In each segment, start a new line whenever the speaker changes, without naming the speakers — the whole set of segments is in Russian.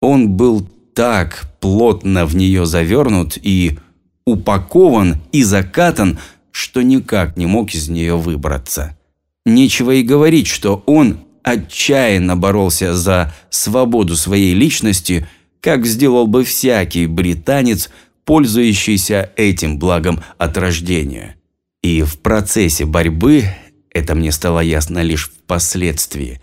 Он был так плотно в нее завернут и упакован и закатан, что никак не мог из нее выбраться. Нечего и говорить, что он отчаянно боролся за свободу своей личности, как сделал бы всякий британец, пользующийся этим благом от рождения. И в процессе борьбы, это мне стало ясно лишь впоследствии,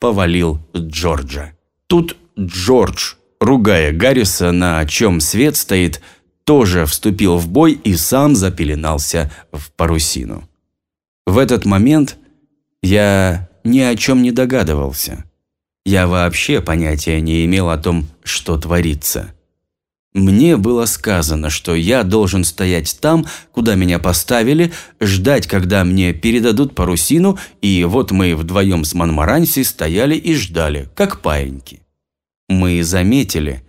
повалил Джорджа. Тут Джордж, ругая Гарриса, на чем свет стоит, тоже вступил в бой и сам запеленался в парусину. В этот момент я ни о чем не догадывался. Я вообще понятия не имел о том, что творится. Мне было сказано, что я должен стоять там, куда меня поставили, ждать, когда мне передадут парусину, и вот мы вдвоем с Монмаранси стояли и ждали, как паиньки. Мы заметили,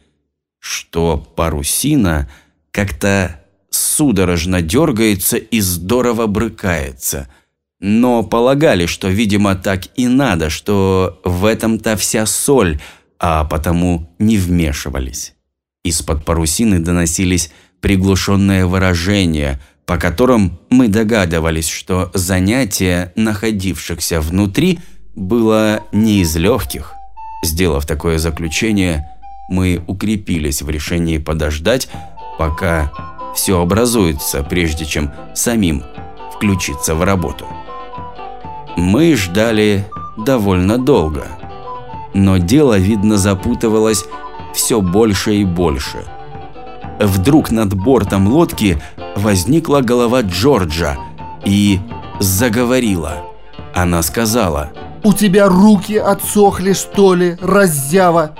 что парусина как-то судорожно дергается и здорово брыкается – но полагали, что, видимо, так и надо, что в этом-то вся соль, а потому не вмешивались. Из-под парусины доносились приглушенные выражения, по которым мы догадывались, что занятие находившихся внутри было не из легких. Сделав такое заключение, мы укрепились в решении подождать, пока все образуется, прежде чем самим включиться в работу. Мы ждали довольно долго. Но дело, видно, запутывалось все больше и больше. Вдруг над бортом лодки возникла голова Джорджа и заговорила. Она сказала
«У тебя руки отсохли, что ли, раззява?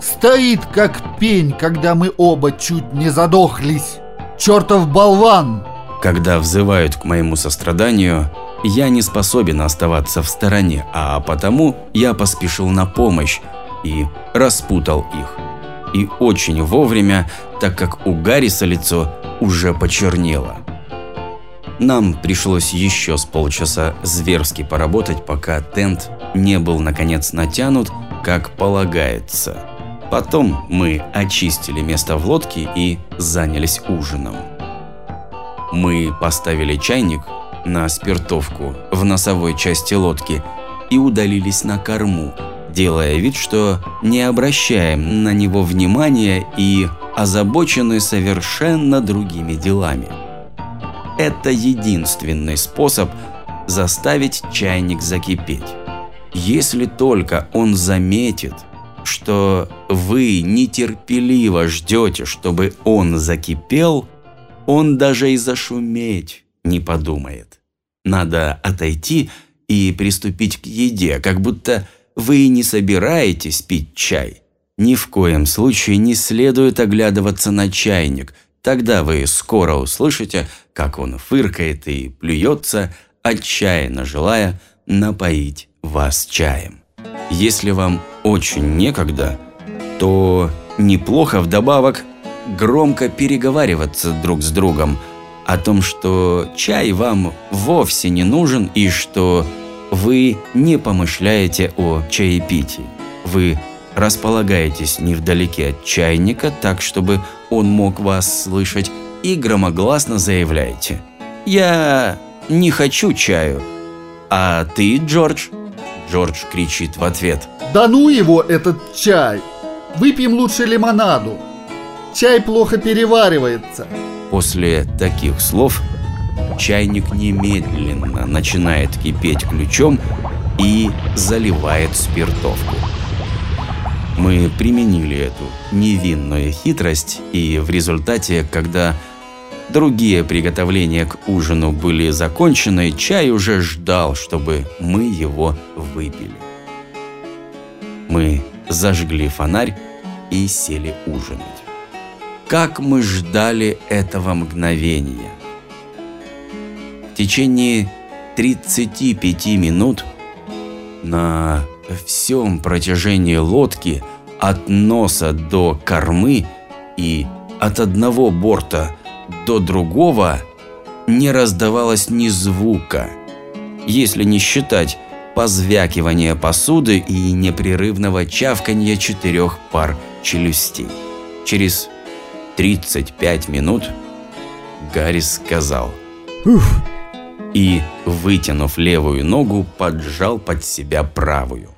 Стоит как пень, когда мы оба чуть не задохлись. Чертов болван!»
Когда взывают к моему состраданию, я не способен оставаться в стороне, а потому я поспешил на помощь и распутал их. И очень вовремя, так как у Гарриса лицо уже почернело. Нам пришлось еще с полчаса зверски поработать, пока тент не был наконец натянут, как полагается. Потом мы очистили место в лодке и занялись ужином. Мы поставили чайник на спиртовку в носовой части лодки и удалились на корму, делая вид, что не обращаем на него внимания и озабочены совершенно другими делами. Это единственный способ заставить чайник закипеть. Если только он заметит, что вы нетерпеливо ждете, чтобы он закипел, он даже и зашуметь не подумает. Надо отойти и приступить к еде, как будто вы не собираетесь пить чай. Ни в коем случае не следует оглядываться на чайник. Тогда вы скоро услышите, как он фыркает и плюется, отчаянно желая напоить вас чаем. Если вам очень некогда, то неплохо вдобавок громко переговариваться друг с другом – о том, что чай вам вовсе не нужен и что вы не помышляете о чаепитии. Вы располагаетесь невдалеке от чайника, так чтобы он мог вас слышать, и громогласно заявляете «Я не хочу чаю». «А ты, Джордж?» Джордж кричит в ответ
«Да ну его, этот чай! Выпьем лучше лимонаду! Чай плохо переваривается!»
После таких слов чайник немедленно начинает кипеть ключом и заливает спиртовку. Мы применили эту невинную хитрость, и в результате, когда другие приготовления к ужину были закончены, чай уже ждал, чтобы мы его выпили. Мы зажгли фонарь и сели ужинать. Как мы ждали этого мгновения! В течение 35 минут на всем протяжении лодки от носа до кормы и от одного борта до другого не раздавалось ни звука, если не считать позвякивания посуды и непрерывного чавканья четырех пар челюстей. Через 35 минут Гаррис сказал
Уф,
и, вытянув левую ногу, поджал под себя правую.